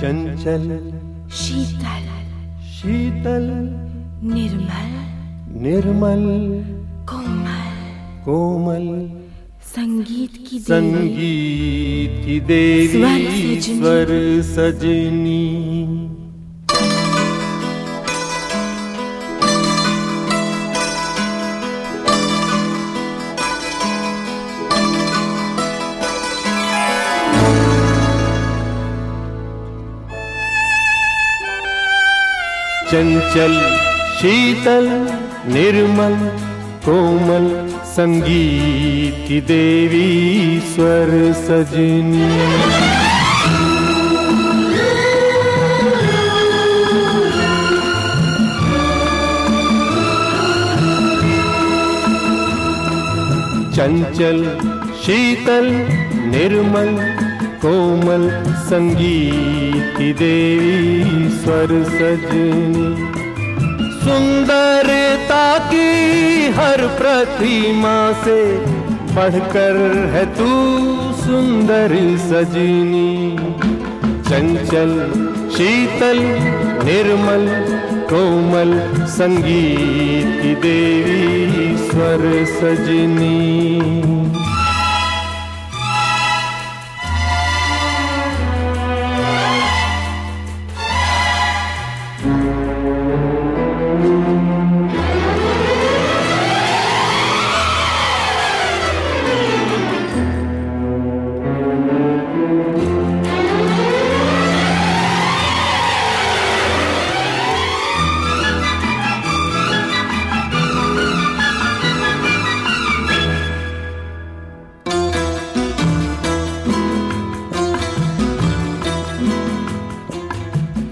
चंचल। शीतल। शीतल। निर्मल। निर्मल। कोमल। कोमल। संगीत की देवी। संगीत की देवी। स्वर सजनी। चंचल शीतल निर्मल कोमल संगीत की देवी स्वर सजनी। चंचल शीतल निर्मल कोमल संगीत देवी स्वर सजनी। सुंदरता की हर प्रतिमा से बढ़कर है तू सुंदर सजनी। चंचल, शीतल, निर्मल, कोमल संगीत देवी स्वर सजनी।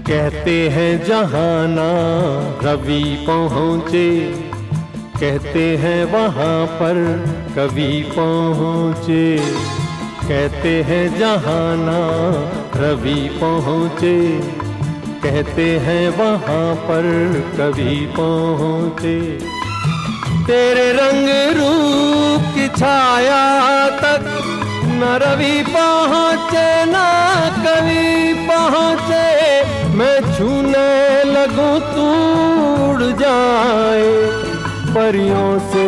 कहते हैं जहाना रवि पहुँचे। कहते हैं वहाँ पर कवि पहुँचे। कहते हैं जहाना रवि पहुँचे। कहते हैं वहाँ पर कवि पहुँचे। तेरे रंग रूप की छाया तक न रवि पहुँचे, न कवि पहुँचे। लगूं तू जाए, परियों से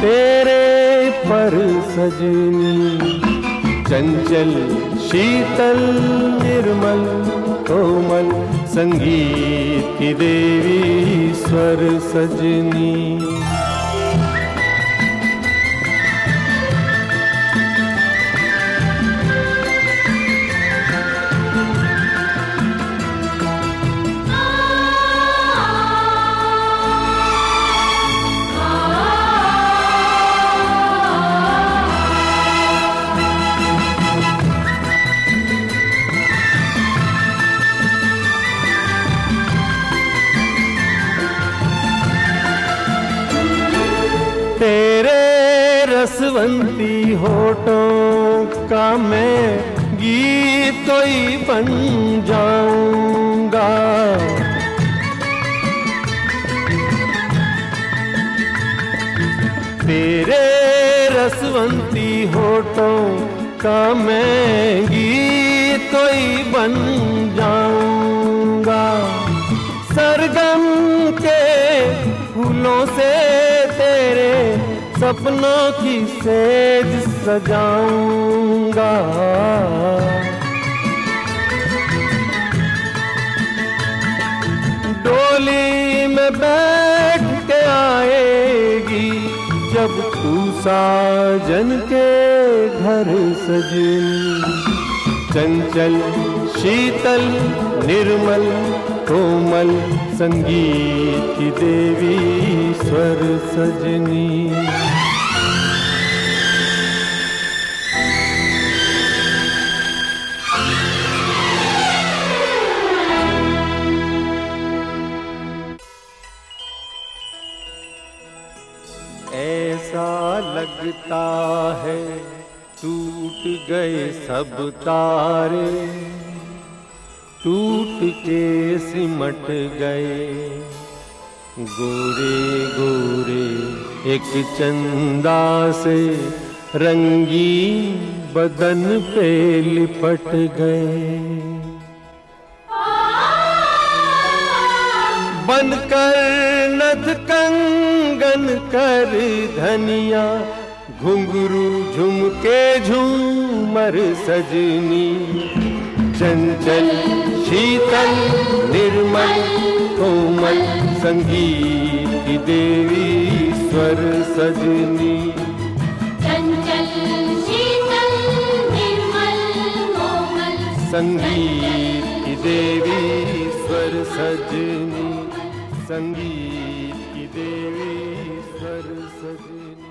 तेरे पर सजनी। चंचल, शीतल, निर्मल, कोमल संगीत की देवी स्वर सजनी। रसवंती होठों का मैं गीत बन जाऊँगा। तेरे रसवंती होठों का मैं गीत कोई बन जाऊँगा। सरगम के फूलों से सपनों की सेज सजाऊँगा। डोली में बैठ के आएगी जब तू साजन के घर सजनी चंचल, शीतल, निर्मल कोमल संगीत की देवी स्वर सजनी। लगता है टूट गए सब तारे। टूट के सिमट गए। गोरे गोरे, एक चंदा से रंगी बदन पे लिपट गए। बनकर नथ कंगन कर धनिया, घुंघरू झुमके झूमर सजनी। चंचल शीतल निर्मल कोमल संगीत की देवी स्वर सजनी। चंचल शीतल निर्मल कोमल संगीत की देवी स्वर सजनी। संगीत की देवी स्वर सजनी